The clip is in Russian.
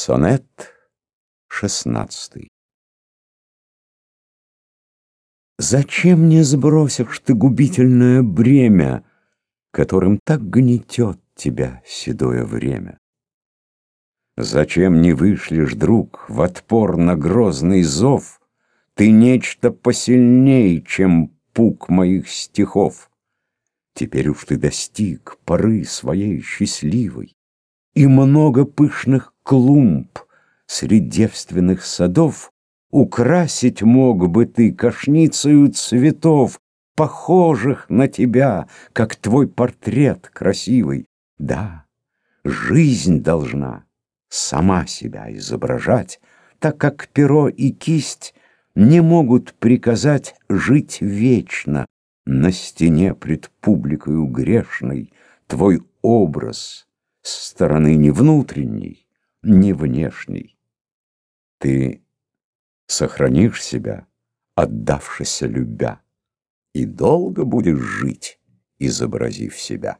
Сонет шестнадцатый Зачем не сбросишь ты губительное бремя, Которым так гнетет тебя седое время? Зачем не вышлешь, друг, в отпор на грозный зов Ты нечто посильней, чем пук моих стихов? Теперь уж ты достиг поры своей счастливой, И много пышных клумб среди девственных садов Украсить мог бы ты кошницею цветов, Похожих на тебя, как твой портрет красивый. Да, жизнь должна сама себя изображать, Так как перо и кисть не могут приказать Жить вечно на стене пред публикою грешной. Твой образ с стороны не внутренней, не внешней. Ты сохранишь себя, отдавшись любя, И долго будешь жить, изобразив себя.